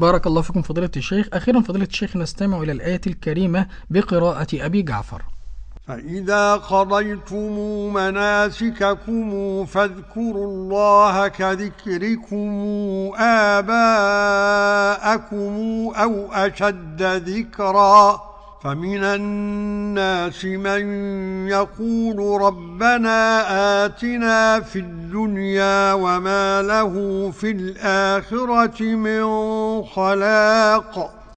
بارك الله فيكم فضيلة الشيخ. أخيرا فضيلة الشيخ نستمع إلى الآية الكريمة بقراءة أبي جعفر. فإذا قضيتم مناسككم فاذكروا الله كذكركم آباءكم أو أشد ذكرًا. فمن الناس من يقول ربنا آتنا في الدنيا وما له في الآخرة من خلاق.